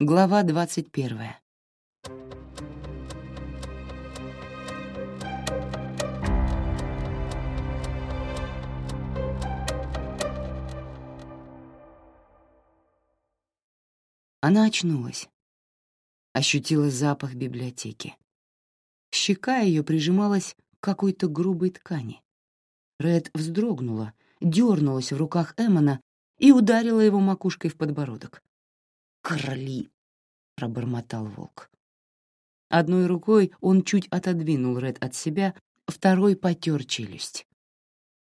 Глава двадцать первая. Она очнулась. Ощутила запах библиотеки. Щека ее прижималась к какой-то грубой ткани. Ред вздрогнула, дернулась в руках Эммона и ударила его макушкой в подбородок. «Короли!» — пробормотал волк. Одной рукой он чуть отодвинул Ред от себя, второй потер челюсть.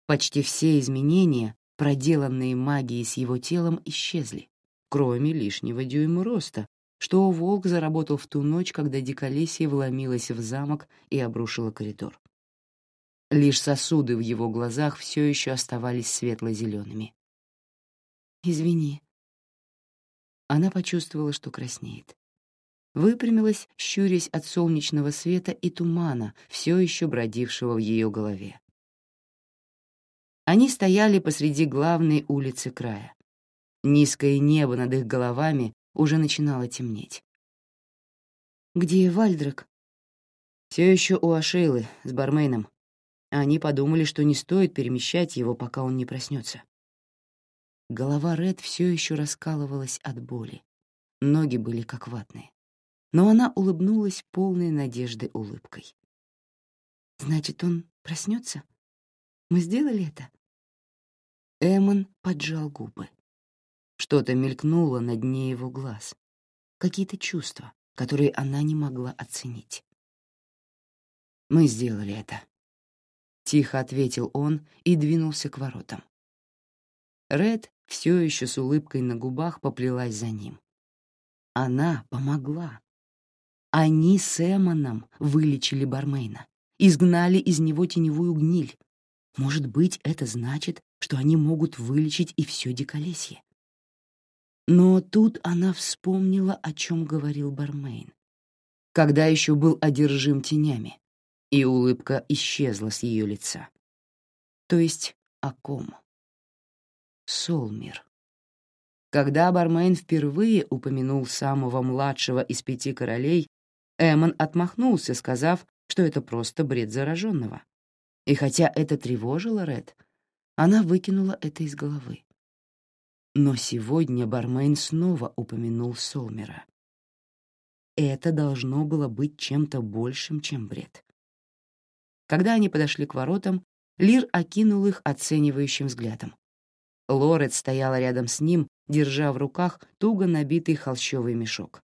Почти все изменения, проделанные магией с его телом, исчезли, кроме лишнего дюйма роста, что волк заработал в ту ночь, когда диколесье вломилась в замок и обрушила коридор. Лишь сосуды в его глазах все еще оставались светло-зелеными. «Извини». Она почувствовала, что краснеет. Выпрямилась, щурясь от солнечного света и тумана, все еще бродившего в ее голове. Они стояли посреди главной улицы края. Низкое небо над их головами уже начинало темнеть. «Где Вальдрак?» «Все еще у Ашейлы с барменом. Они подумали, что не стоит перемещать его, пока он не проснется. Голова Ред все еще раскалывалась от боли. Ноги были как ватные. Но она улыбнулась полной надежды улыбкой. «Значит, он проснется? Мы сделали это?» Эмон поджал губы. Что-то мелькнуло на дне его глаз. Какие-то чувства, которые она не могла оценить. «Мы сделали это», — тихо ответил он и двинулся к воротам. Ред все еще с улыбкой на губах поплелась за ним. Она помогла. Они с Эмоном вылечили Бармейна, изгнали из него теневую гниль. Может быть, это значит, что они могут вылечить и все диколесье. Но тут она вспомнила, о чем говорил Бармейн, когда еще был одержим тенями, и улыбка исчезла с ее лица. То есть о ком? Солмир. Когда Бармейн впервые упомянул самого младшего из пяти королей, Эмон отмахнулся, сказав, что это просто бред зараженного. И хотя это тревожило Ред, она выкинула это из головы. Но сегодня Бармейн снова упомянул Солмера. Это должно было быть чем-то большим, чем бред. Когда они подошли к воротам, Лир окинул их оценивающим взглядом. Лорет стояла рядом с ним, держа в руках туго набитый холщовый мешок.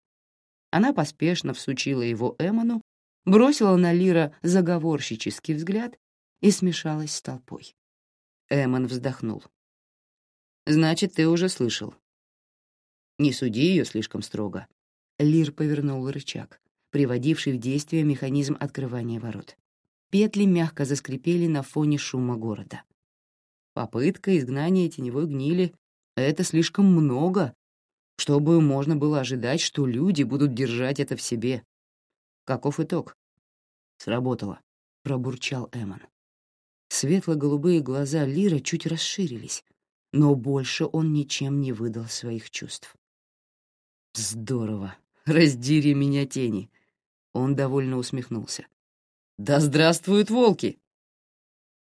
Она поспешно всучила его Эмону, бросила на Лира заговорщический взгляд и смешалась с толпой. Эмон вздохнул. «Значит, ты уже слышал». «Не суди ее слишком строго». Лир повернул рычаг, приводивший в действие механизм открывания ворот. Петли мягко заскрипели на фоне шума города. Попытка изгнания теневой гнили — это слишком много, чтобы можно было ожидать, что люди будут держать это в себе. Каков итог? Сработало, — пробурчал Эмон. Светло-голубые глаза Лира чуть расширились, но больше он ничем не выдал своих чувств. «Здорово! Раздери меня тени!» Он довольно усмехнулся. «Да здравствуют волки!»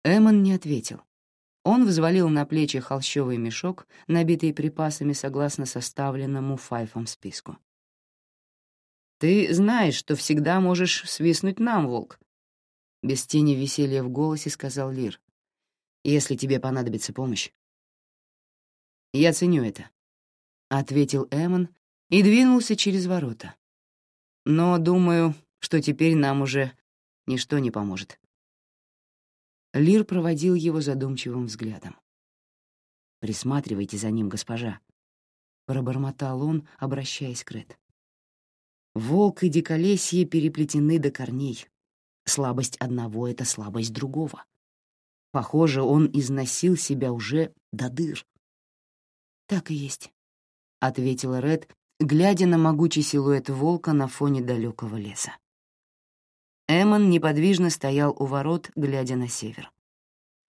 Эмон не ответил. Он взвалил на плечи холщовый мешок, набитый припасами согласно составленному Файфом списку. «Ты знаешь, что всегда можешь свистнуть нам, волк», — без тени веселья в голосе сказал Лир, «если тебе понадобится помощь». «Я ценю это», — ответил Эмон и двинулся через ворота. «Но думаю, что теперь нам уже ничто не поможет». Лир проводил его задумчивым взглядом. «Присматривайте за ним, госпожа», — пробормотал он, обращаясь к Ред. «Волк и диколесье переплетены до корней. Слабость одного — это слабость другого. Похоже, он износил себя уже до дыр». «Так и есть», — ответила Ред, глядя на могучий силуэт волка на фоне далекого леса. Эмон неподвижно стоял у ворот, глядя на север.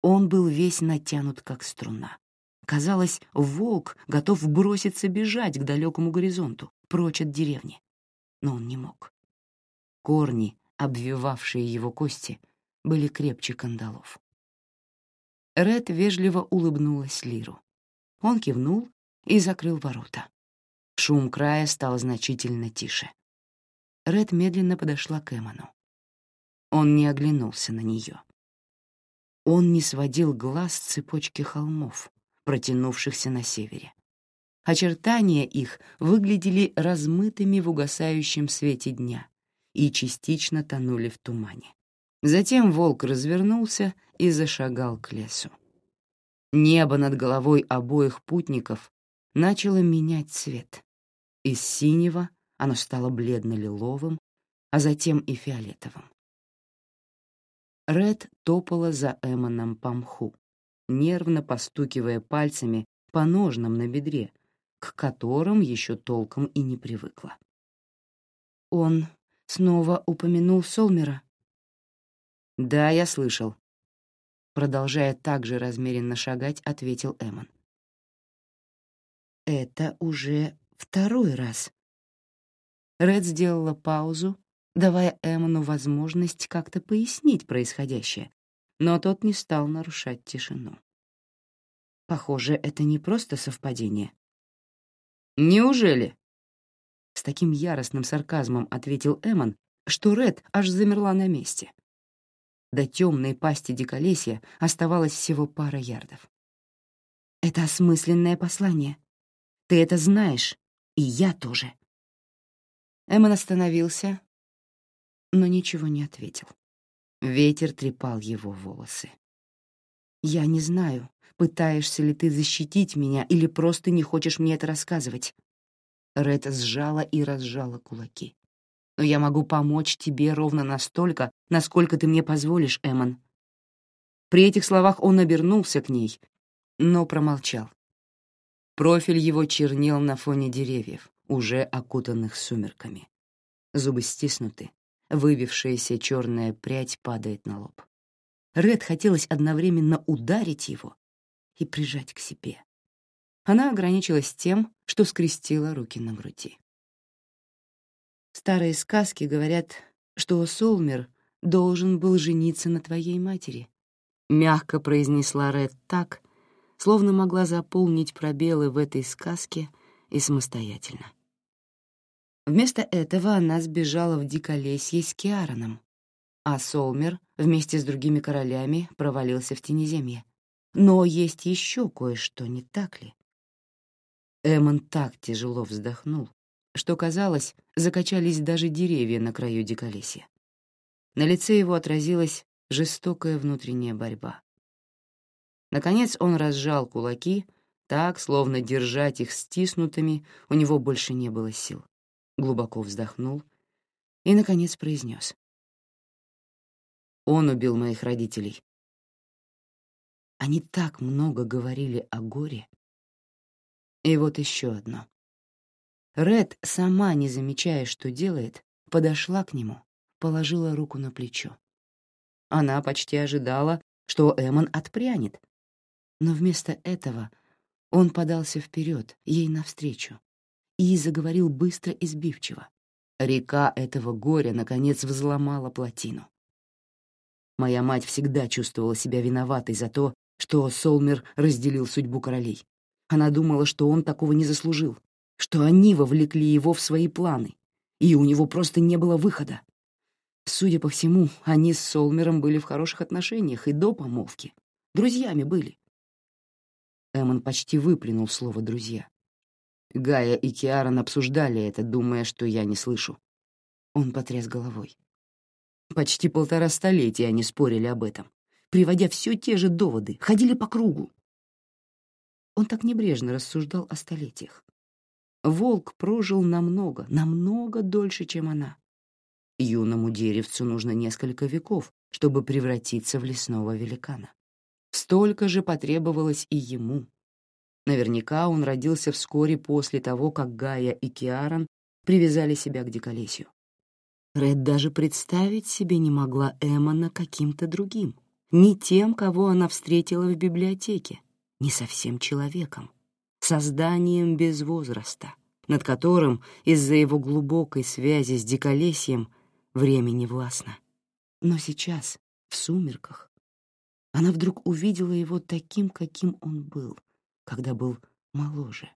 Он был весь натянут, как струна. Казалось, волк готов броситься бежать к далекому горизонту, прочь от деревни. Но он не мог. Корни, обвивавшие его кости, были крепче кандалов. Ред вежливо улыбнулась Лиру. Он кивнул и закрыл ворота. Шум края стал значительно тише. Ред медленно подошла к Эмону. Он не оглянулся на нее. Он не сводил глаз с цепочки холмов, протянувшихся на севере. Очертания их выглядели размытыми в угасающем свете дня и частично тонули в тумане. Затем волк развернулся и зашагал к лесу. Небо над головой обоих путников начало менять цвет. Из синего оно стало бледно-лиловым, а затем и фиолетовым. Ред топала за Эмоном по мху, нервно постукивая пальцами по ножнам на бедре, к которым еще толком и не привыкла. «Он снова упомянул Солмера?» «Да, я слышал», — продолжая так же размеренно шагать, ответил Эмон. «Это уже второй раз». Ред сделала паузу, давая Эмону возможность как-то пояснить происходящее, но тот не стал нарушать тишину. Похоже, это не просто совпадение. «Неужели?» С таким яростным сарказмом ответил Эмон, что Ред аж замерла на месте. До темной пасти диколесья оставалось всего пара ярдов. «Это осмысленное послание. Ты это знаешь, и я тоже». Эмон остановился, но ничего не ответил. Ветер трепал его волосы. «Я не знаю, пытаешься ли ты защитить меня или просто не хочешь мне это рассказывать». Ред сжала и разжала кулаки. «Но я могу помочь тебе ровно настолько, насколько ты мне позволишь, Эмон». При этих словах он обернулся к ней, но промолчал. Профиль его чернел на фоне деревьев, уже окутанных сумерками. Зубы стиснуты, выбившаяся черная прядь падает на лоб. Ред хотелось одновременно ударить его и прижать к себе. Она ограничилась тем, что скрестила руки на груди. Старые сказки говорят, что Солмер должен был жениться на твоей матери. Мягко произнесла Ред так, словно могла заполнить пробелы в этой сказке и самостоятельно. Вместо этого она сбежала в Диколесье с Киараном, а Солмер вместе с другими королями провалился в Тенеземье. Но есть еще кое-что, не так ли? Эмон так тяжело вздохнул, что, казалось, закачались даже деревья на краю Диколесья. На лице его отразилась жестокая внутренняя борьба. Наконец он разжал кулаки, так, словно держать их стиснутыми, у него больше не было сил глубоко вздохнул и, наконец, произнес. Он убил моих родителей. Они так много говорили о горе. И вот еще одно. Ред, сама не замечая, что делает, подошла к нему, положила руку на плечо. Она почти ожидала, что Эмон отпрянет, но вместо этого он подался вперед, ей навстречу, и заговорил быстро и сбивчиво. Река этого горя, наконец, взломала плотину. Моя мать всегда чувствовала себя виноватой за то, что Солмер разделил судьбу королей. Она думала, что он такого не заслужил, что они вовлекли его в свои планы, и у него просто не было выхода. Судя по всему, они с Солмером были в хороших отношениях и до помолвки. Друзьями были. Эмон почти выплюнул слово «друзья». Гая и Киарон обсуждали это, думая, что я не слышу. Он потряс головой. Почти полтора столетия они спорили об этом, приводя все те же доводы, ходили по кругу. Он так небрежно рассуждал о столетиях. Волк прожил намного, намного дольше, чем она. Юному деревцу нужно несколько веков, чтобы превратиться в лесного великана. Столько же потребовалось и ему, Наверняка он родился вскоре после того, как Гая и Киаран привязали себя к диколесью. Ред даже представить себе не могла Эммона каким-то другим, не тем, кого она встретила в библиотеке, не совсем человеком, созданием без возраста, над которым из-за его глубокой связи с диколесьем время не властно. Но сейчас, в сумерках, она вдруг увидела его таким, каким он был, когда был моложе.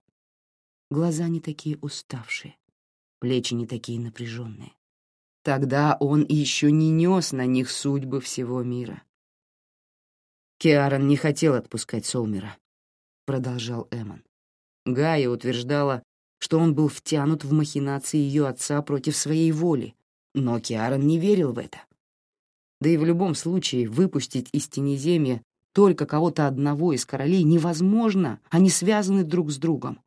Глаза не такие уставшие, плечи не такие напряженные. Тогда он еще не нес на них судьбы всего мира. Киарон не хотел отпускать Солмера, продолжал Эмон. Гая утверждала, что он был втянут в махинации ее отца против своей воли, но Киарон не верил в это. Да и в любом случае выпустить из Тенеземья только кого-то одного из королей невозможно, они связаны друг с другом.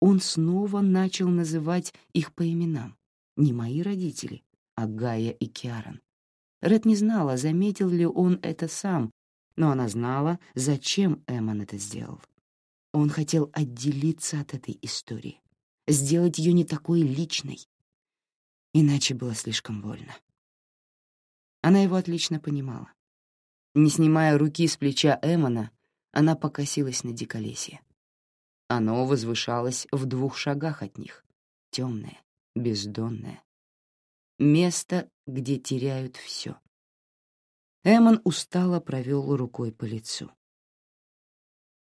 Он снова начал называть их по именам. Не мои родители, а Гая и Киарон. Ред не знала, заметил ли он это сам, но она знала, зачем Эммон это сделал. Он хотел отделиться от этой истории, сделать ее не такой личной. Иначе было слишком больно. Она его отлично понимала. Не снимая руки с плеча Эмона, она покосилась на диколесье. Оно возвышалось в двух шагах от них, темное, бездонное. Место, где теряют все. Эмон устало провел рукой по лицу.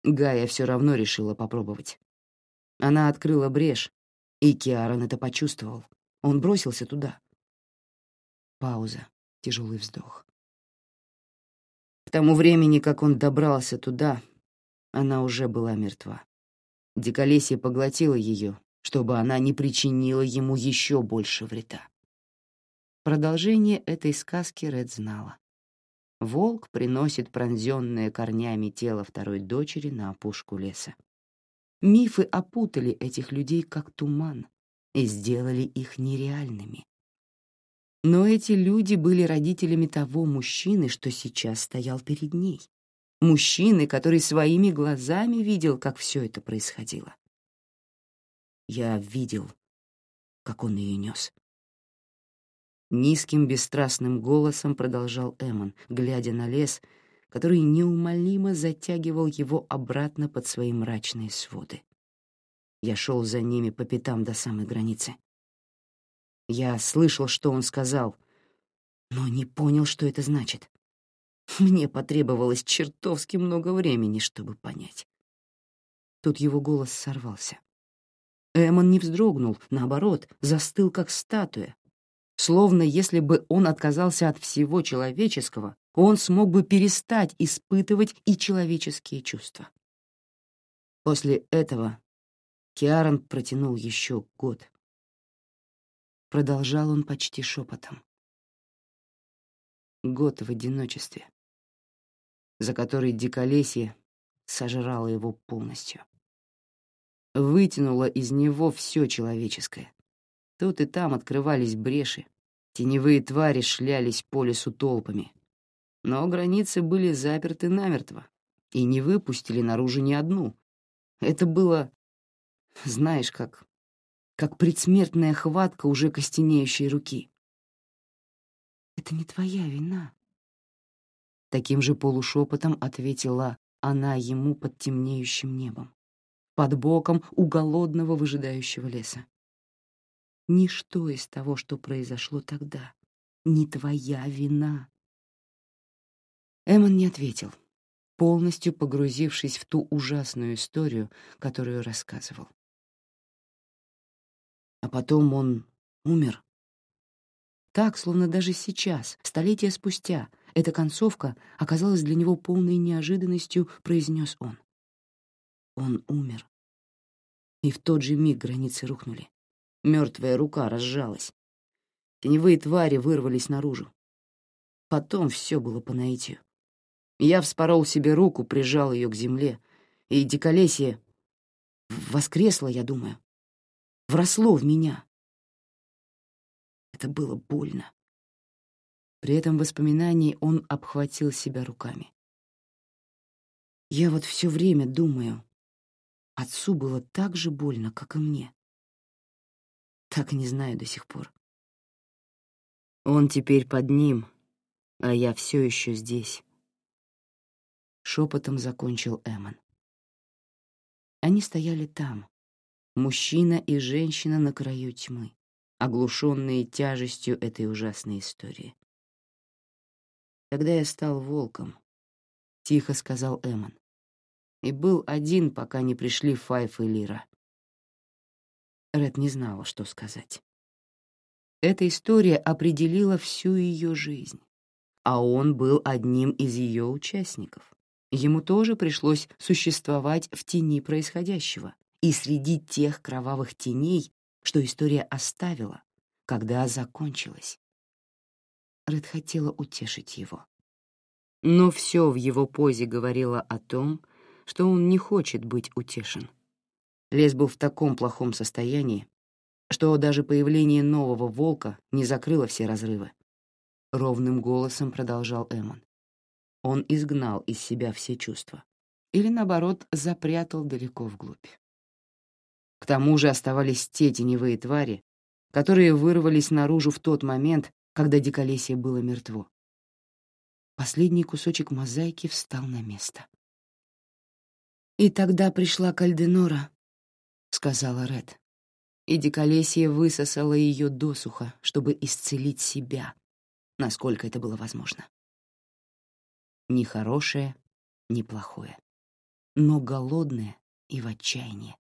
Гая все равно решила попробовать. Она открыла брешь, и Киарон это почувствовал. Он бросился туда. Пауза, тяжелый вздох. К тому времени, как он добрался туда, она уже была мертва. Диколесье поглотило ее, чтобы она не причинила ему еще больше вреда. Продолжение этой сказки Ред знала. Волк приносит пронзенное корнями тело второй дочери на опушку леса. Мифы опутали этих людей как туман и сделали их нереальными. Но эти люди были родителями того мужчины, что сейчас стоял перед ней. Мужчины, который своими глазами видел, как все это происходило. Я видел, как он ее нес. Низким бесстрастным голосом продолжал Эмон, глядя на лес, который неумолимо затягивал его обратно под свои мрачные своды. Я шел за ними по пятам до самой границы. Я слышал, что он сказал, но не понял, что это значит. Мне потребовалось чертовски много времени, чтобы понять. Тут его голос сорвался. Эмон не вздрогнул, наоборот, застыл как статуя, словно если бы он отказался от всего человеческого, он смог бы перестать испытывать и человеческие чувства. После этого Киарон протянул еще год. Продолжал он почти шепотом. Год в одиночестве, за который диколесье сожрало его полностью. Вытянуло из него все человеческое. Тут и там открывались бреши, Теневые твари шлялись по лесу толпами. Но границы были заперты намертво и не выпустили наружу ни одну. Это было, знаешь, как как предсмертная хватка уже костенеющей руки. «Это не твоя вина», — таким же полушепотом ответила она ему под темнеющим небом, под боком у голодного выжидающего леса. Ничто из того, что произошло тогда, не твоя вина. Эмон не ответил, полностью погрузившись в ту ужасную историю, которую рассказывал. А потом он умер. Так, словно даже сейчас, столетия спустя, эта концовка оказалась для него полной неожиданностью, произнес он. Он умер. И в тот же миг границы рухнули. Мертвая рука разжалась. Теневые твари вырвались наружу. Потом все было по наитию. Я вспорол себе руку, прижал ее к земле, и диколесье воскресло, я думаю. Вросло в меня. Это было больно. При этом воспоминании он обхватил себя руками. Я вот все время думаю, отцу было так же больно, как и мне. Так не знаю до сих пор. Он теперь под ним, а я все еще здесь. Шепотом закончил Эмон. Они стояли там, Мужчина и женщина на краю тьмы, оглушенные тяжестью этой ужасной истории. Когда я стал волком, — тихо сказал Эмон, и был один, пока не пришли Файф и Лира. Ред не знала, что сказать. Эта история определила всю ее жизнь, а он был одним из ее участников. Ему тоже пришлось существовать в тени происходящего и среди тех кровавых теней, что история оставила, когда закончилась. Ред хотела утешить его. Но все в его позе говорило о том, что он не хочет быть утешен. Лес был в таком плохом состоянии, что даже появление нового волка не закрыло все разрывы. Ровным голосом продолжал Эмон. Он изгнал из себя все чувства. Или, наоборот, запрятал далеко вглубь. К тому же оставались те теневые твари, которые вырвались наружу в тот момент, когда диколесье было мертво. Последний кусочек мозаики встал на место. «И тогда пришла Кальденора», — сказала Ред и диколесье высосало ее досуха, чтобы исцелить себя, насколько это было возможно. Ни хорошее, ни плохое, но голодное и в отчаянии.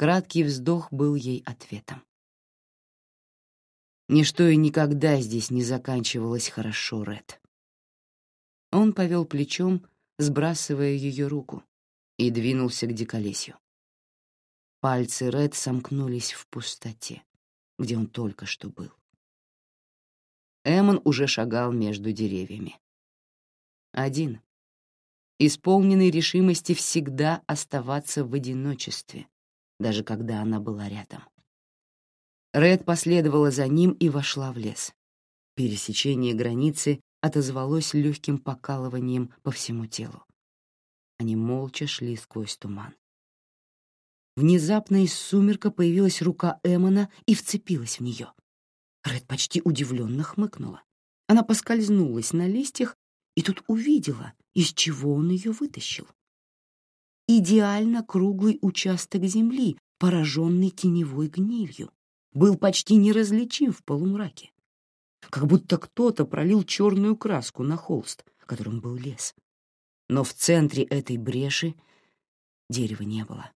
Краткий вздох был ей ответом. Ничто и никогда здесь не заканчивалось хорошо, Ред. Он повел плечом, сбрасывая ее руку, и двинулся к диколесью. Пальцы Ред сомкнулись в пустоте, где он только что был. Эмон уже шагал между деревьями. Один. Исполненный решимости всегда оставаться в одиночестве, даже когда она была рядом. Ред последовала за ним и вошла в лес. Пересечение границы отозвалось легким покалыванием по всему телу. Они молча шли сквозь туман. Внезапно из сумерка появилась рука Эмона и вцепилась в нее. Ред почти удивленно хмыкнула. Она поскользнулась на листьях и тут увидела, из чего он ее вытащил. Идеально круглый участок земли, пораженный теневой гнилью, был почти неразличим в полумраке. Как будто кто-то пролил черную краску на холст, которым был лес. Но в центре этой бреши дерева не было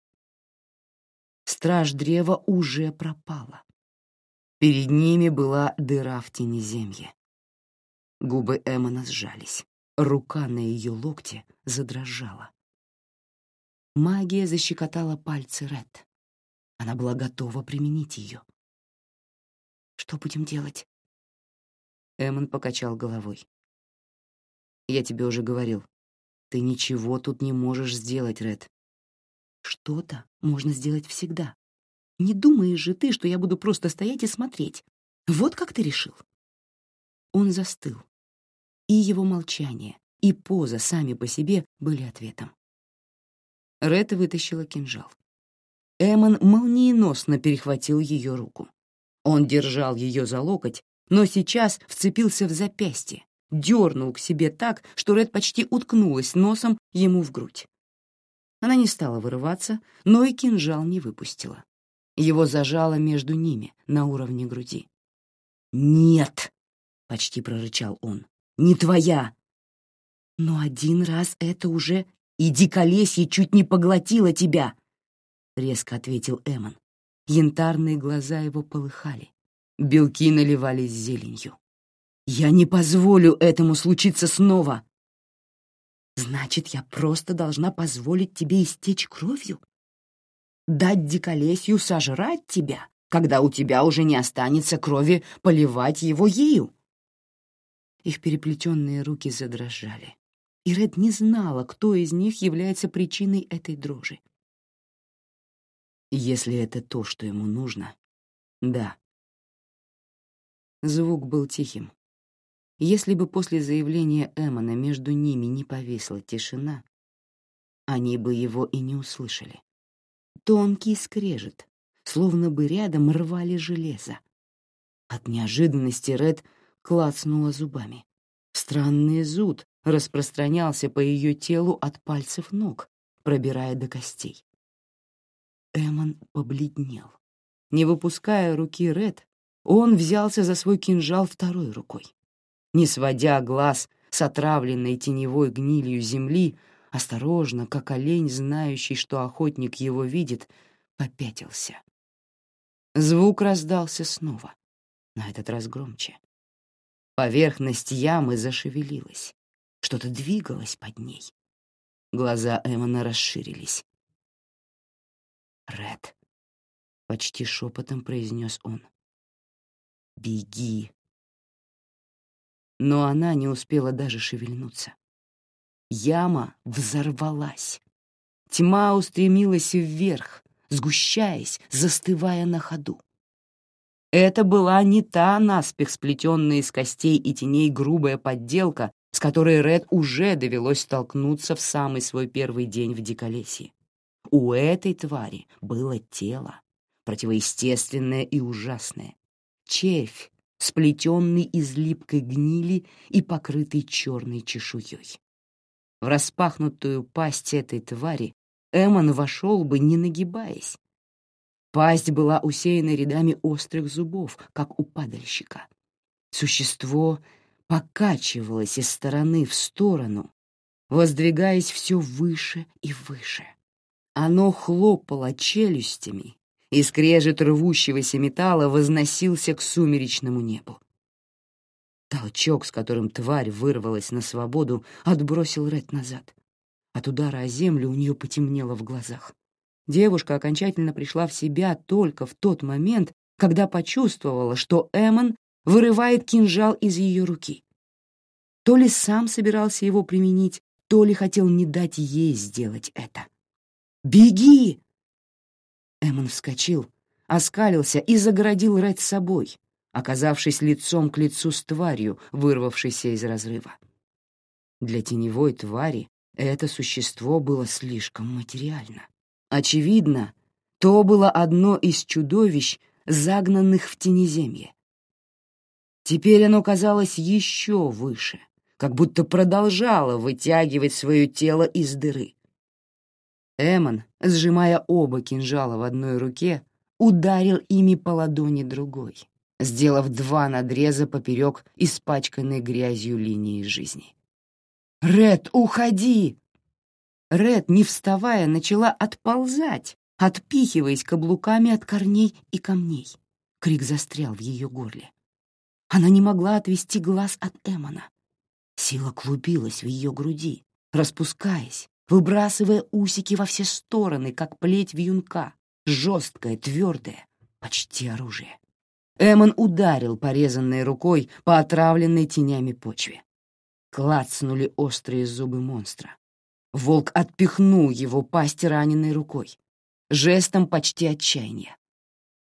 страж древа уже пропала. Перед ними была дыра в тенеземье. Губы Эммона сжались. Рука на ее локте задрожала. Магия защекотала пальцы Ред. Она была готова применить ее. «Что будем делать?» Эммон покачал головой. «Я тебе уже говорил, ты ничего тут не можешь сделать, Ред. Что-то можно сделать всегда. Не думаешь же ты, что я буду просто стоять и смотреть. Вот как ты решил. Он застыл. И его молчание, и поза сами по себе были ответом. Ред вытащила кинжал. Эмон молниеносно перехватил ее руку. Он держал ее за локоть, но сейчас вцепился в запястье, дернул к себе так, что Ред почти уткнулась носом ему в грудь. Она не стала вырываться, но и кинжал не выпустила. Его зажало между ними, на уровне груди. «Нет!» — почти прорычал он. «Не твоя!» «Но один раз это уже... Иди колесье чуть не поглотило тебя!» — резко ответил Эмон. Янтарные глаза его полыхали. Белки наливались зеленью. «Я не позволю этому случиться снова!» Значит, я просто должна позволить тебе истечь кровью? Дать диколесью сожрать тебя, когда у тебя уже не останется крови поливать его ею? Их переплетенные руки задрожали, и Ред не знала, кто из них является причиной этой дрожи. Если это то, что ему нужно, да. Звук был тихим, если бы после заявления Эммона между ними не повисла тишина, они бы его и не услышали. Тонкий скрежет, словно бы рядом рвали железо. От неожиданности Ред клацнула зубами. Странный зуд распространялся по ее телу от пальцев ног, пробирая до костей. Эмон побледнел. Не выпуская руки Ред, он взялся за свой кинжал второй рукой. Не сводя глаз с отравленной теневой гнилью земли, осторожно, как олень, знающий, что охотник его видит, попятился. Звук раздался снова, на этот раз громче. Поверхность ямы зашевелилась, что-то двигалось под ней. Глаза Эммона расширились. «Ред», — почти шепотом произнес он, — «беги». Но она не успела даже шевельнуться. Яма взорвалась. Тьма устремилась вверх, сгущаясь, застывая на ходу. Это была не та наспех сплетенная из костей и теней грубая подделка, с которой Ред уже довелось столкнуться в самый свой первый день в Диколесье. У этой твари было тело, противоестественное и ужасное. Червь, сплетенный из липкой гнили и покрытый черной чешуей. В распахнутую пасть этой твари Эмон вошел бы, не нагибаясь. Пасть была усеяна рядами острых зубов, как у падальщика. Существо покачивалось из стороны в сторону, воздвигаясь все выше и выше. Оно хлопало челюстями, и скрежет рвущегося металла возносился к сумеречному небу. Толчок, с которым тварь вырвалась на свободу, отбросил Ред назад. От удара о землю у нее потемнело в глазах. Девушка окончательно пришла в себя только в тот момент, когда почувствовала, что Эмон вырывает кинжал из ее руки. То ли сам собирался его применить, то ли хотел не дать ей сделать это. «Беги!» Эмон вскочил, оскалился и загородил Ред собой, оказавшись лицом к лицу с тварью, вырвавшейся из разрыва. Для теневой твари это существо было слишком материально. Очевидно, то было одно из чудовищ, загнанных в тенеземье. Теперь оно казалось еще выше, как будто продолжало вытягивать свое тело из дыры. Эмон, сжимая оба кинжала в одной руке, ударил ими по ладони другой сделав два надреза поперек испачканной грязью линии жизни. «Ред, уходи!» Ред, не вставая, начала отползать, отпихиваясь каблуками от корней и камней. Крик застрял в ее горле. Она не могла отвести глаз от Эмона. Сила клубилась в ее груди, распускаясь, выбрасывая усики во все стороны, как плеть вьюнка, жесткое, твердое, почти оружие. Эмон ударил порезанной рукой по отравленной тенями почве. Клацнули острые зубы монстра. Волк отпихнул его пасть раненой рукой, жестом почти отчаяния.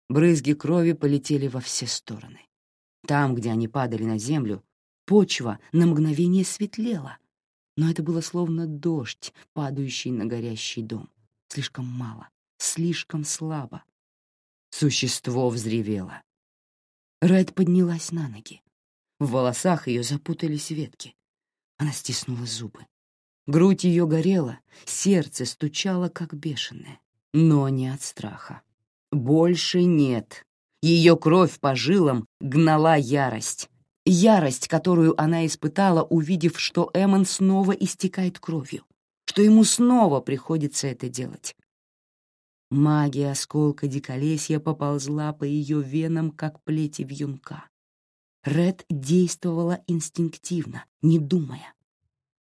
Брызги крови полетели во все стороны. Там, где они падали на землю, почва на мгновение светлела, но это было словно дождь, падающий на горящий дом. Слишком мало, слишком слабо. Существо взревело. Ред поднялась на ноги. В волосах ее запутались ветки. Она стиснула зубы. Грудь ее горела, сердце стучало, как бешеное, но не от страха. Больше нет. Ее кровь по жилам гнала ярость. Ярость, которую она испытала, увидев, что Эммон снова истекает кровью, что ему снова приходится это делать. Магия осколка диколесья поползла по ее венам, как плети вьюнка. Ред действовала инстинктивно, не думая.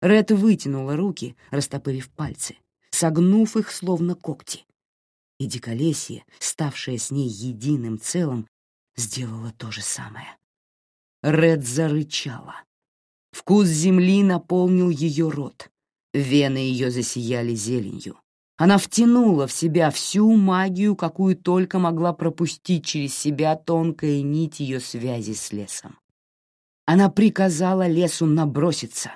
Ред вытянула руки, растопырив пальцы, согнув их словно когти. И диколесье, ставшее с ней единым целым, сделало то же самое. Ред зарычала. Вкус земли наполнил ее рот. Вены ее засияли зеленью. Она втянула в себя всю магию, какую только могла пропустить через себя тонкая нить ее связи с лесом. Она приказала лесу наброситься,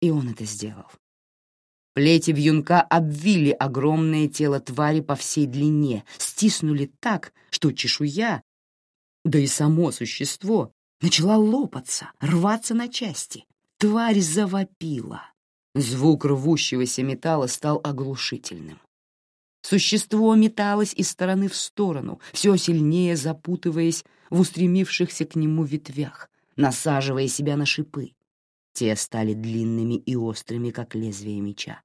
и он это сделал. Плети вьюнка обвили огромное тело твари по всей длине, стиснули так, что чешуя, да и само существо, начала лопаться, рваться на части. Тварь завопила. Звук рвущегося металла стал оглушительным. Существо металось из стороны в сторону, все сильнее запутываясь в устремившихся к нему ветвях, насаживая себя на шипы. Те стали длинными и острыми, как лезвие меча.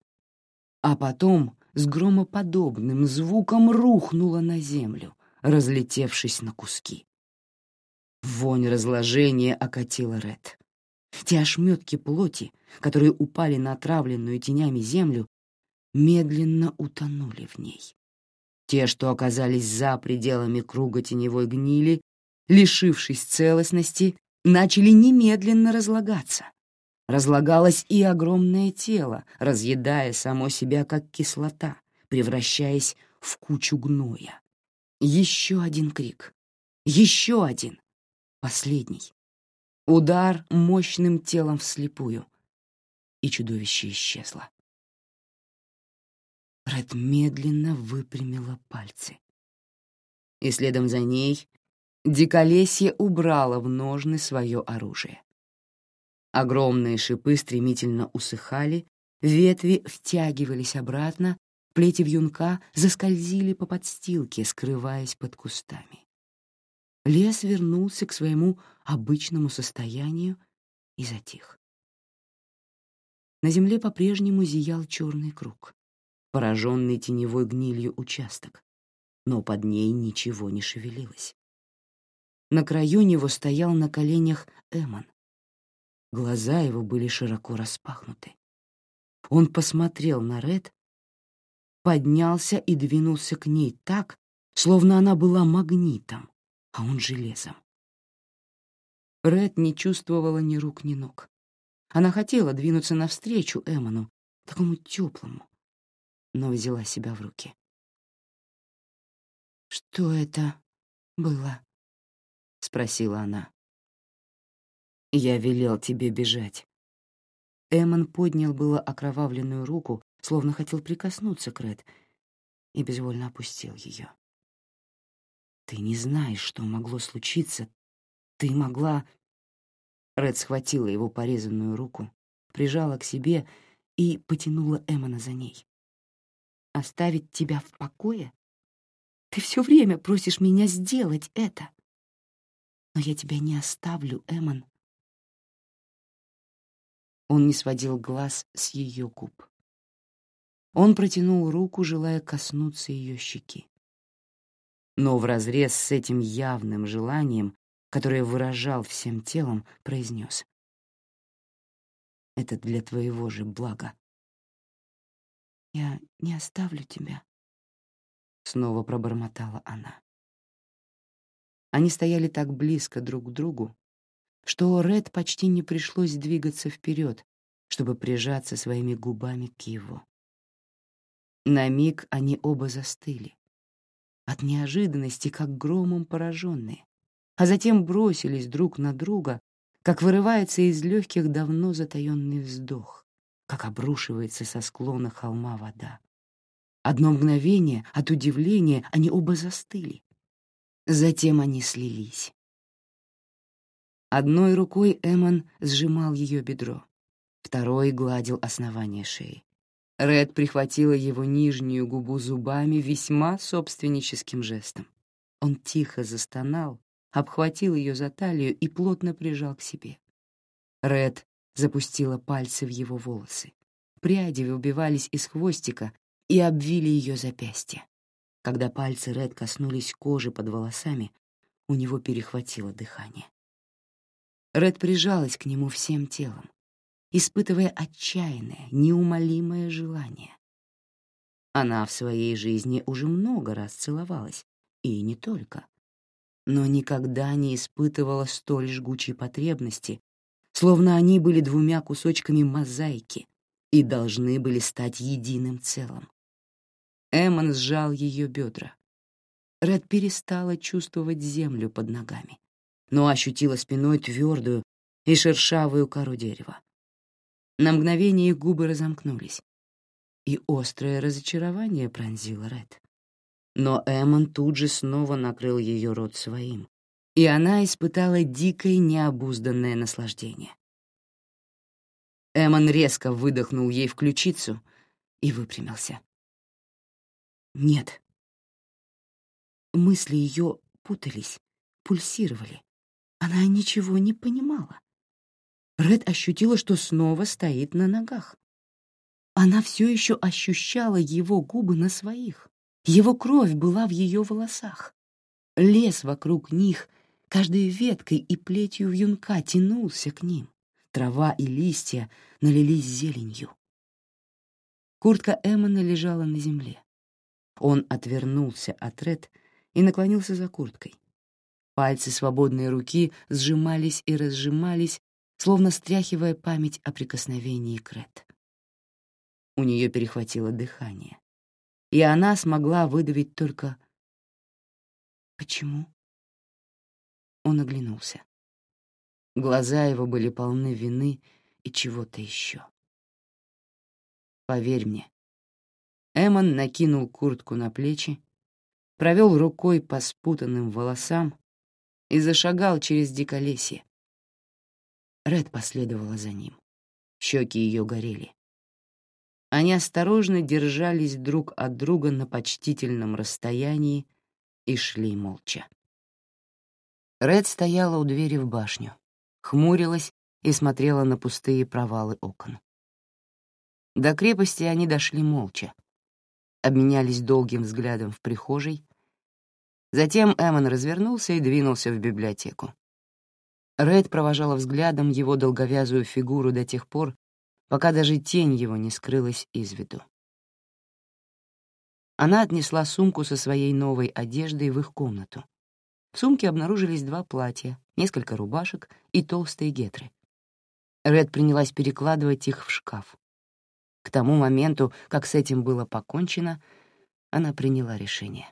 А потом с громоподобным звуком рухнуло на землю, разлетевшись на куски. Вонь разложения окатила Ред. Те ошметки плоти, которые упали на отравленную тенями землю, медленно утонули в ней. Те, что оказались за пределами круга теневой гнили, лишившись целостности, начали немедленно разлагаться. Разлагалось и огромное тело, разъедая само себя как кислота, превращаясь в кучу гноя. Еще один крик. Еще один. Последний. Удар мощным телом вслепую. И чудовище исчезло. Ред медленно выпрямила пальцы. И следом за ней Диколесье убрала в ножны свое оружие. Огромные шипы стремительно усыхали, ветви втягивались обратно, плети вьюнка заскользили по подстилке, скрываясь под кустами. Лес вернулся к своему обычному состоянию и затих. На земле по-прежнему зиял черный круг, пораженный теневой гнилью участок, но под ней ничего не шевелилось. На краю него стоял на коленях Эмон. Глаза его были широко распахнуты. Он посмотрел на Ред, поднялся и двинулся к ней так, словно она была магнитом, а он железом. Ред не чувствовала ни рук, ни ног. Она хотела двинуться навстречу Эмону, такому теплому, но взяла себя в руки. «Что это было?» — спросила она. «Я велел тебе бежать». Эмон поднял было окровавленную руку, словно хотел прикоснуться к Ред, и безвольно опустил ее. Ты не знаешь, что могло случиться. Ты могла...» Ред схватила его порезанную руку, прижала к себе и потянула Эммона за ней. «Оставить тебя в покое? Ты все время просишь меня сделать это. Но я тебя не оставлю, Эммон». Он не сводил глаз с ее губ. Он протянул руку, желая коснуться ее щеки но вразрез с этим явным желанием, которое выражал всем телом, произнес. «Это для твоего же блага». «Я не оставлю тебя», — снова пробормотала она. Они стояли так близко друг к другу, что Ред почти не пришлось двигаться вперед, чтобы прижаться своими губами к его. На миг они оба застыли, от неожиданности, как громом пораженные, а затем бросились друг на друга, как вырывается из легких давно затаенный вздох, как обрушивается со склона холма вода. Одно мгновение от удивления они оба застыли. Затем они слились. Одной рукой Эмон сжимал ее бедро, второй гладил основание шеи. Ред прихватила его нижнюю губу зубами весьма собственническим жестом. Он тихо застонал, обхватил ее за талию и плотно прижал к себе. Ред запустила пальцы в его волосы. Пряди выбивались из хвостика и обвили ее запястье. Когда пальцы Ред коснулись кожи под волосами, у него перехватило дыхание. Ред прижалась к нему всем телом, испытывая отчаянное, неумолимое желание. Она в своей жизни уже много раз целовалась, и не только, но никогда не испытывала столь жгучей потребности, словно они были двумя кусочками мозаики и должны были стать единым целым. Эммон сжал ее бедра. Ред перестала чувствовать землю под ногами, но ощутила спиной твердую и шершавую кору дерева. На мгновение их губы разомкнулись, и острое разочарование пронзило Ред. Но Эммон тут же снова накрыл ее рот своим, и она испытала дикое необузданное наслаждение. Эммон резко выдохнул ей в ключицу и выпрямился. Нет. Мысли ее путались, пульсировали. Она ничего не понимала. Ред ощутила, что снова стоит на ногах. Она все еще ощущала его губы на своих. Его кровь была в ее волосах. Лес вокруг них, каждой веткой и плетью вьюнка тянулся к ним. Трава и листья налились зеленью. Куртка Эммона лежала на земле. Он отвернулся от Ред и наклонился за курткой. Пальцы свободной руки сжимались и разжимались, словно стряхивая память о прикосновении к Ред. У нее перехватило дыхание, и она смогла выдавить только «Почему?» Он оглянулся. Глаза его были полны вины и чего-то еще. «Поверь мне». Эмон накинул куртку на плечи, провел рукой по спутанным волосам и зашагал через диколесье. Ред последовала за ним. Щеки ее горели. Они осторожно держались друг от друга на почтительном расстоянии и шли молча. Ред стояла у двери в башню, хмурилась и смотрела на пустые провалы окон. До крепости они дошли молча, обменялись долгим взглядом в прихожей. Затем Эммон развернулся и двинулся в библиотеку. Ред провожала взглядом его долговязую фигуру до тех пор, пока даже тень его не скрылась из виду. Она отнесла сумку со своей новой одеждой в их комнату. В сумке обнаружились два платья, несколько рубашек и толстые гетры. Ред принялась перекладывать их в шкаф. К тому моменту, как с этим было покончено, она приняла решение.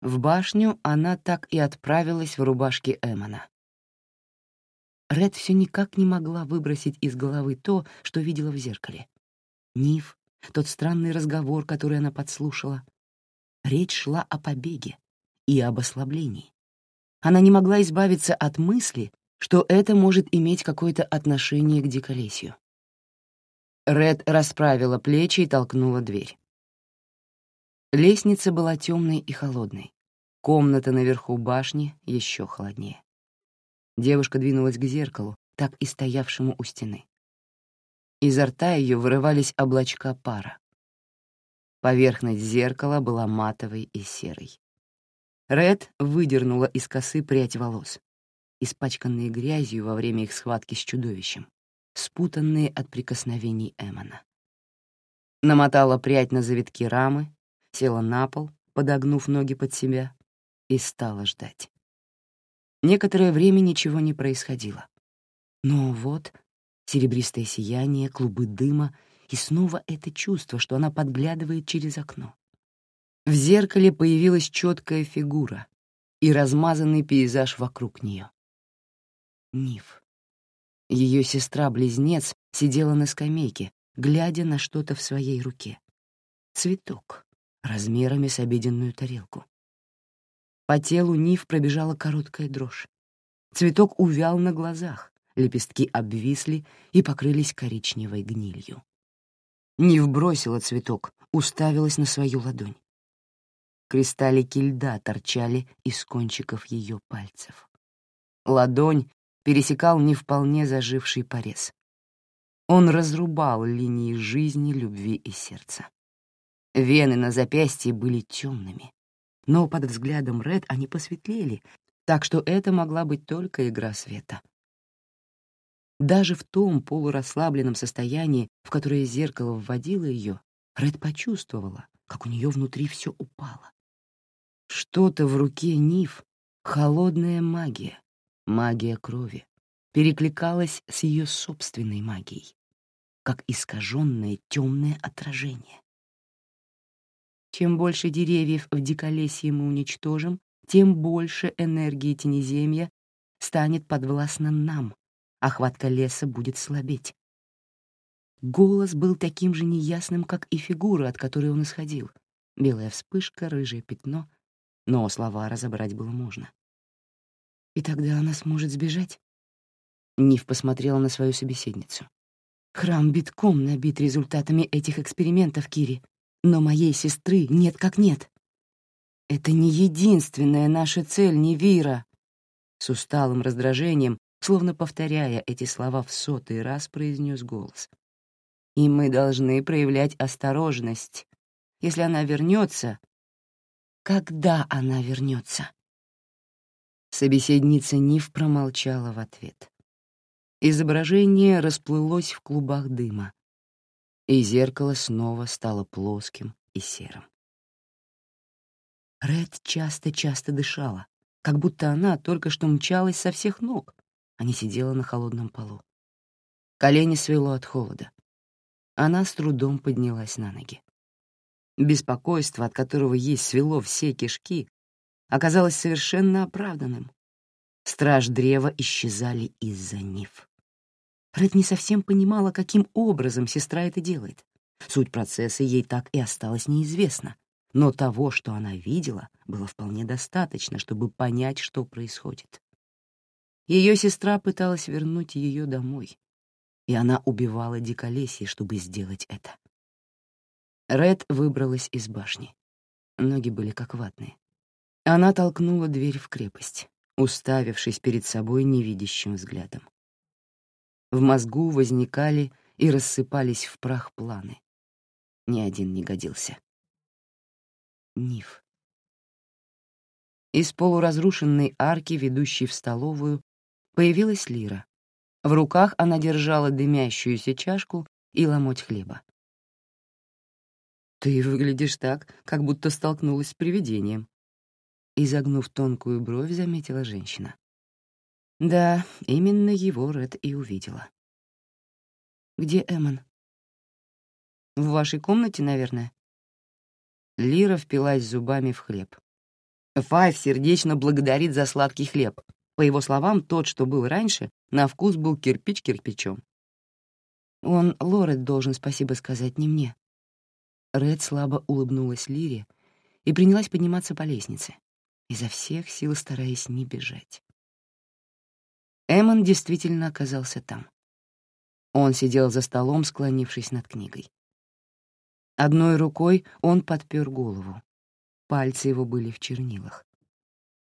В башню она так и отправилась в рубашке Эмона. Ред все никак не могла выбросить из головы то, что видела в зеркале. Ниф, тот странный разговор, который она подслушала. Речь шла о побеге и об ослаблении. Она не могла избавиться от мысли, что это может иметь какое-то отношение к диколесью. Ред расправила плечи и толкнула дверь. Лестница была темной и холодной. Комната наверху башни еще холоднее. Девушка двинулась к зеркалу, так и стоявшему у стены. Изо рта ее вырывались облачка пара. Поверхность зеркала была матовой и серой. Ред выдернула из косы прядь волос, испачканные грязью во время их схватки с чудовищем, спутанные от прикосновений Эмона. Намотала прядь на завитки рамы, села на пол, подогнув ноги под себя, и стала ждать. Некоторое время ничего не происходило. Но вот серебристое сияние, клубы дыма и снова это чувство, что она подглядывает через окно. В зеркале появилась четкая фигура и размазанный пейзаж вокруг нее. Ниф. Ее сестра-близнец сидела на скамейке, глядя на что-то в своей руке. Цветок, размерами с обеденную тарелку. По телу Нив пробежала короткая дрожь. Цветок увял на глазах, лепестки обвисли и покрылись коричневой гнилью. Нив бросила цветок, уставилась на свою ладонь. Кристаллики льда торчали из кончиков ее пальцев. Ладонь пересекал не вполне заживший порез. Он разрубал линии жизни, любви и сердца. Вены на запястье были темными, но под взглядом Ред они посветлели, так что это могла быть только игра света. Даже в том полурасслабленном состоянии, в которое зеркало вводило ее, Ред почувствовала, как у нее внутри все упало. Что-то в руке Ниф, холодная магия, магия крови, перекликалась с ее собственной магией, как искаженное темное отражение. Чем больше деревьев в диколесье мы уничтожим, тем больше энергии тенеземья станет подвластна нам, а хватка леса будет слабеть. Голос был таким же неясным, как и фигура, от которой он исходил. Белая вспышка, рыжее пятно, но слова разобрать было можно. И тогда она сможет сбежать? Нив посмотрела на свою собеседницу. Храм битком набит результатами этих экспериментов, Кири. Но моей сестры нет как нет. Это не единственная наша цель, Невира. С усталым раздражением, словно повторяя эти слова в сотый раз, произнес голос. И мы должны проявлять осторожность. Если она вернется... Когда она вернется? Собеседница Нив промолчала в ответ. Изображение расплылось в клубах дыма, и зеркало снова стало плоским и серым. Ред часто-часто дышала, как будто она только что мчалась со всех ног, а не сидела на холодном полу. Колени свело от холода. Она с трудом поднялась на ноги. Беспокойство, от которого ей свело все кишки, оказалось совершенно оправданным. Страж древа исчезали из-за нив. Ред не совсем понимала, каким образом сестра это делает. Суть процесса ей так и осталась неизвестна, но того, что она видела, было вполне достаточно, чтобы понять, что происходит. Ее сестра пыталась вернуть ее домой, и она убивала диколесье, чтобы сделать это. Ред выбралась из башни. Ноги были как ватные. Она толкнула дверь в крепость, уставившись перед собой невидящим взглядом. В мозгу возникали и рассыпались в прах планы. Ни один не годился. Ниф. Из полуразрушенной арки, ведущей в столовую, появилась Лира. В руках она держала дымящуюся чашку и ломоть хлеба. «Ты выглядишь так, как будто столкнулась с привидением», — изогнув тонкую бровь, заметила женщина. Да, именно его Ред и увидела. «Где Эмон?» «В вашей комнате, наверное?» Лира впилась зубами в хлеб. Файв сердечно благодарит за сладкий хлеб. По его словам, тот, что был раньше, на вкус был кирпич кирпичом. Он Лорет должен спасибо сказать, не мне. Ред слабо улыбнулась Лире и принялась подниматься по лестнице, изо всех сил стараясь не бежать. Эммон действительно оказался там. Он сидел за столом, склонившись над книгой. Одной рукой он подпер голову. Пальцы его были в чернилах.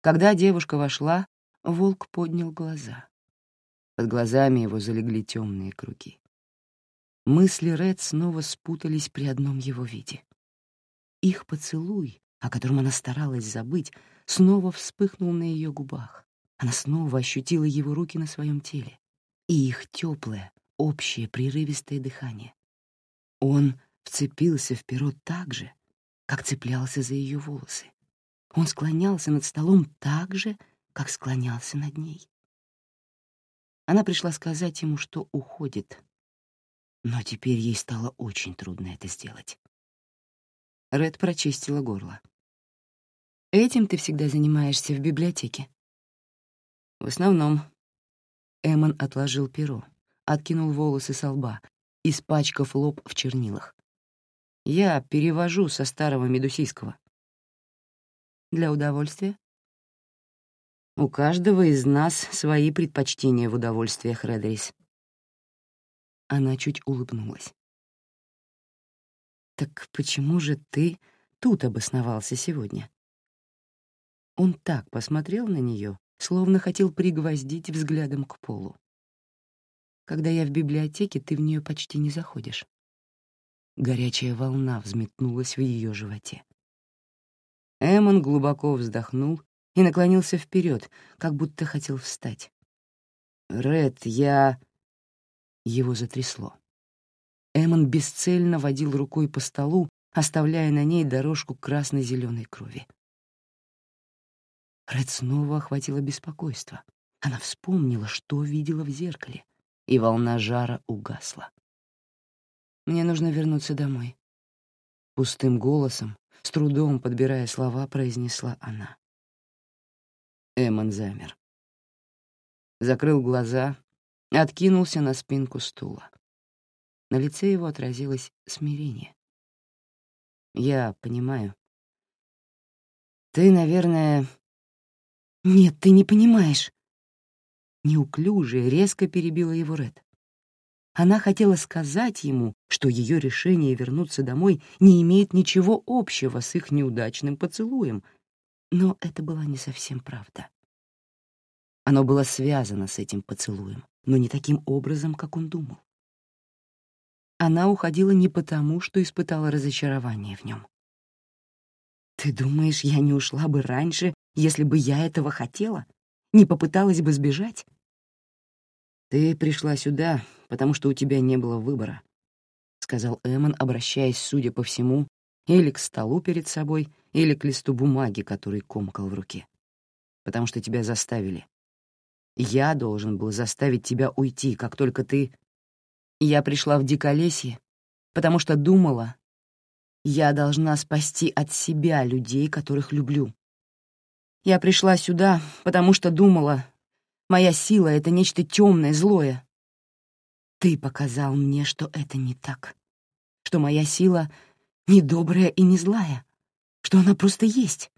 Когда девушка вошла, волк поднял глаза. Под глазами его залегли темные круги. Мысли Ред снова спутались при одном его виде. Их поцелуй, о котором она старалась забыть, снова вспыхнул на ее губах. Она снова ощутила его руки на своем теле и их теплое, общее, прерывистое дыхание. Он вцепился в перо так же, как цеплялся за ее волосы. Он склонялся над столом так же, как склонялся над ней. Она пришла сказать ему, что уходит, но теперь ей стало очень трудно это сделать. Ред прочистила горло. «Этим ты всегда занимаешься в библиотеке?» В основном. Эмон отложил перо, откинул волосы со лба, испачкав лоб в чернилах. Я перевожу со старого медусийского. Для удовольствия? У каждого из нас свои предпочтения в удовольствиях, Редрис. Она чуть улыбнулась. «Так почему же ты тут обосновался сегодня?» Он так посмотрел на нее, словно хотел пригвоздить взглядом к полу. Когда я в библиотеке, ты в нее почти не заходишь. Горячая волна взметнулась в ее животе. Эмон глубоко вздохнул и наклонился вперед, как будто хотел встать. «Ред, я...» Его затрясло. Эмон бесцельно водил рукой по столу, оставляя на ней дорожку красно-зеленой крови. Ред снова охватило беспокойство. Она вспомнила, что видела в зеркале, и волна жара угасла. «Мне нужно вернуться домой», — пустым голосом, с трудом подбирая слова, произнесла она. Эмон замер. Закрыл глаза, откинулся на спинку стула. На лице его отразилось смирение. «Я понимаю. Ты, наверное, «Нет, ты не понимаешь». Неуклюже, резко перебила его Ред. Она хотела сказать ему, что ее решение вернуться домой не имеет ничего общего с их неудачным поцелуем, но это была не совсем правда. Оно было связано с этим поцелуем, но не таким образом, как он думал. Она уходила не потому, что испытала разочарование в нем. «Ты думаешь, я не ушла бы раньше, если бы я этого хотела? Не попыталась бы сбежать?» «Ты пришла сюда, потому что у тебя не было выбора», — сказал Эммон, обращаясь, судя по всему, или к столу перед собой, или к листу бумаги, который комкал в руке. «Потому что тебя заставили. Я должен был заставить тебя уйти, как только ты...» Я пришла в Диколесье, потому что думала, я должна спасти от себя людей, которых люблю. Я пришла сюда, потому что думала, Моя сила — это нечто темное, злое. Ты показал мне, что это не так. Что моя сила не добрая и не злая. Что она просто есть.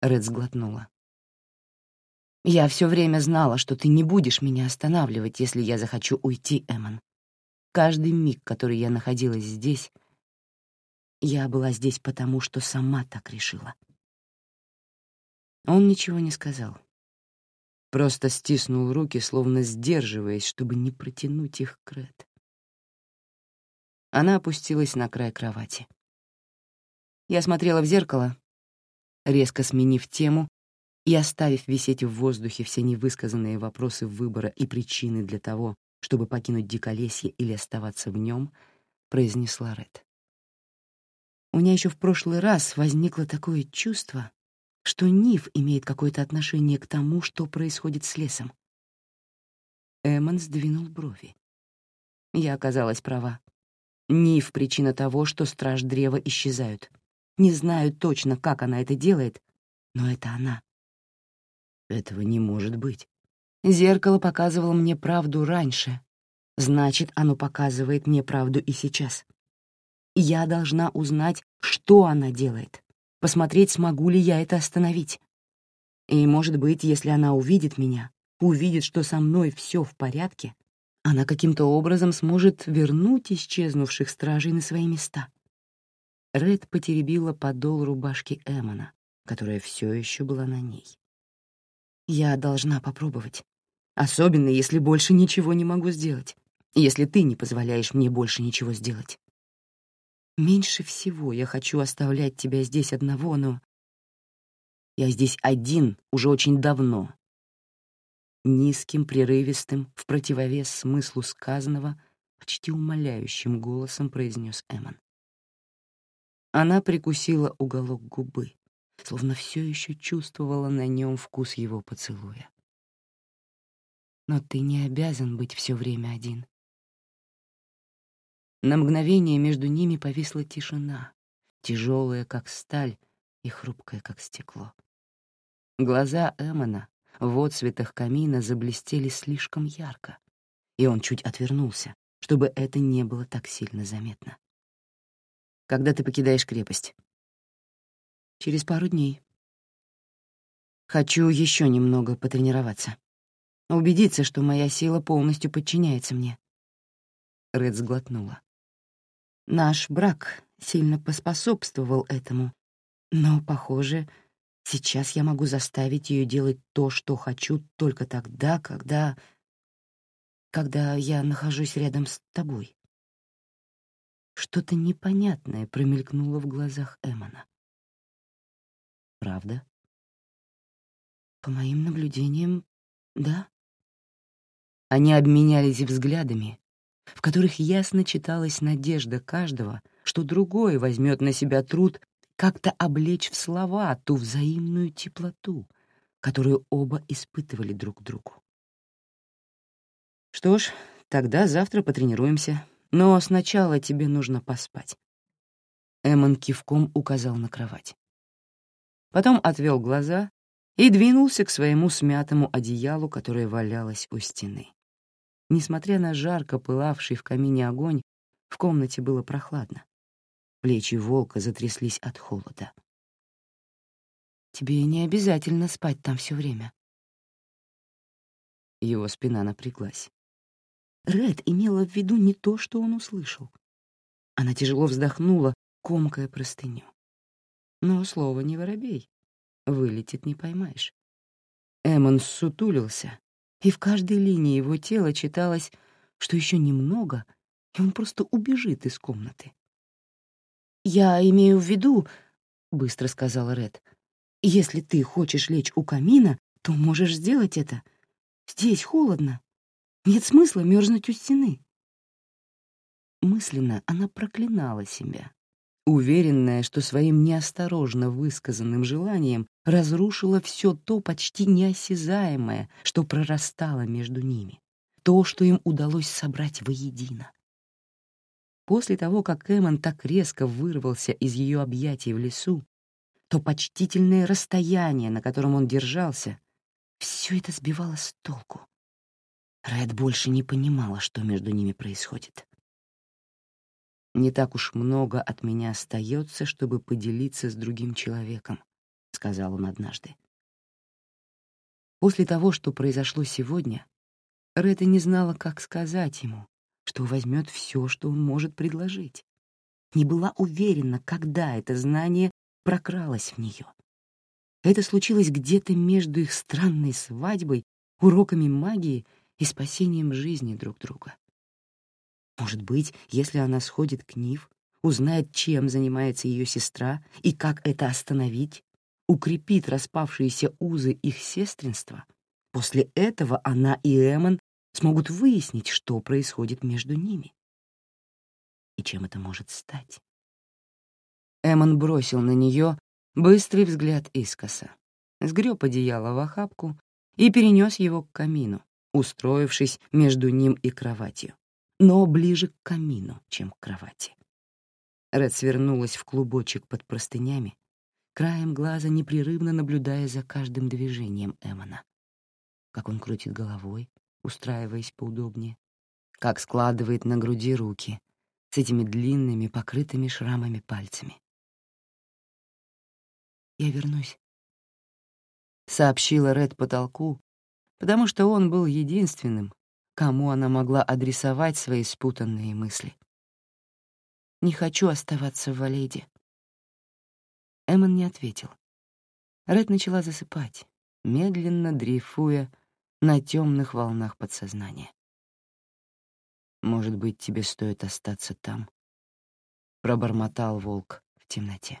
Ред сглотнула. Я все время знала, что ты не будешь меня останавливать, если я захочу уйти, Эмон. Каждый миг, который я находилась здесь, я была здесь потому, что сама так решила. Он ничего не сказал. Просто стиснул руки, словно сдерживаясь, чтобы не протянуть их к Ред. Она опустилась на край кровати. Я смотрела в зеркало, резко сменив тему и оставив висеть в воздухе все невысказанные вопросы выбора и причины для того, чтобы покинуть диколесье или оставаться в нем, произнесла Ред. У меня еще в прошлый раз возникло такое чувство, что Ниф имеет какое-то отношение к тому, что происходит с лесом. Эммон сдвинул брови. Я оказалась права. Ниф — причина того, что страж древа исчезают. Не знаю точно, как она это делает, но это она. Этого не может быть. Зеркало показывало мне правду раньше. Значит, оно показывает мне правду и сейчас. Я должна узнать, что она делает посмотреть, смогу ли я это остановить. И, может быть, если она увидит меня, увидит, что со мной все в порядке, она каким-то образом сможет вернуть исчезнувших стражей на свои места. Ред потеребила подол рубашки Эмона, которая все еще была на ней. «Я должна попробовать. Особенно, если больше ничего не могу сделать. Если ты не позволяешь мне больше ничего сделать. Меньше всего я хочу оставлять тебя здесь одного, но... Я здесь один уже очень давно. Низким, прерывистым, в противовес смыслу сказанного, почти умоляющим голосом произнес Эмон. Она прикусила уголок губы, словно все еще чувствовала на нем вкус его поцелуя. Но ты не обязан быть все время один. На мгновение между ними повисла тишина, тяжелая, как сталь, и хрупкая, как стекло. Глаза Эмона в отсветах камина заблестели слишком ярко, и он чуть отвернулся, чтобы это не было так сильно заметно. «Когда ты покидаешь крепость?» «Через пару дней. Хочу еще немного потренироваться. Убедиться, что моя сила полностью подчиняется мне». Ред сглотнула. Наш брак сильно поспособствовал этому. Но, похоже, сейчас я могу заставить ее делать то, что хочу, только тогда, когда... когда я нахожусь рядом с тобой. Что-то непонятное промелькнуло в глазах Эмона. Правда? По моим наблюдениям, да. Они обменялись взглядами, в которых ясно читалась надежда каждого, что другой возьмет на себя труд как-то облечь в слова ту взаимную теплоту, которую оба испытывали друг к другу. «Что ж, тогда завтра потренируемся, но сначала тебе нужно поспать». Эммон кивком указал на кровать. Потом отвел глаза и двинулся к своему смятому одеялу, которое валялось у стены. Несмотря на жарко пылавший в камине огонь, в комнате было прохладно. Плечи волка затряслись от холода. «Тебе не обязательно спать там все время». Его спина напряглась. Ред имела в виду не то, что он услышал. Она тяжело вздохнула, комкая простыню. Но слово не воробей. Вылетит, не поймаешь. Эмон сутулился, и в каждой линии его тела читалось, что еще немного, и он просто убежит из комнаты. «Я имею в виду», — быстро сказала Ред, «если ты хочешь лечь у камина, то можешь сделать это. Здесь холодно. Нет смысла мерзнуть у стены». Мысленно она проклинала себя, уверенная, что своим неосторожно высказанным желанием разрушила все то почти неосязаемое, что прорастало между ними, то, что им удалось собрать воедино. После того, как Эмон так резко вырвался из ее объятий в лесу, то почтительное расстояние, на котором он держался, все это сбивало с толку. Ред больше не понимала, что между ними происходит. «Не так уж много от меня остается, чтобы поделиться с другим человеком», — сказал он однажды. После того, что произошло сегодня, Ретта не знала, как сказать ему, что возьмет все, что он может предложить. Не была уверена, когда это знание прокралось в нее. Это случилось где-то между их странной свадьбой, уроками магии и спасением жизни друг друга. Может быть, если она сходит к Нив, узнает, чем занимается ее сестра и как это остановить, укрепит распавшиеся узы их сестринства, после этого она и Эмон смогут выяснить, что происходит между ними. И чем это может стать? Эмон бросил на нее быстрый взгляд искоса, сгреб одеяло в охапку и перенес его к камину, устроившись между ним и кроватью но ближе к камину, чем к кровати. Ред свернулась в клубочек под простынями, краем глаза непрерывно наблюдая за каждым движением Эмона. Как он крутит головой, устраиваясь поудобнее, как складывает на груди руки с этими длинными, покрытыми шрамами пальцами. «Я вернусь», — сообщила Ред потолку, потому что он был единственным, кому она могла адресовать свои спутанные мысли. «Не хочу оставаться в Валейде». Эммон не ответил. Ред начала засыпать, медленно дрейфуя на темных волнах подсознания. «Может быть, тебе стоит остаться там?» — пробормотал волк в темноте.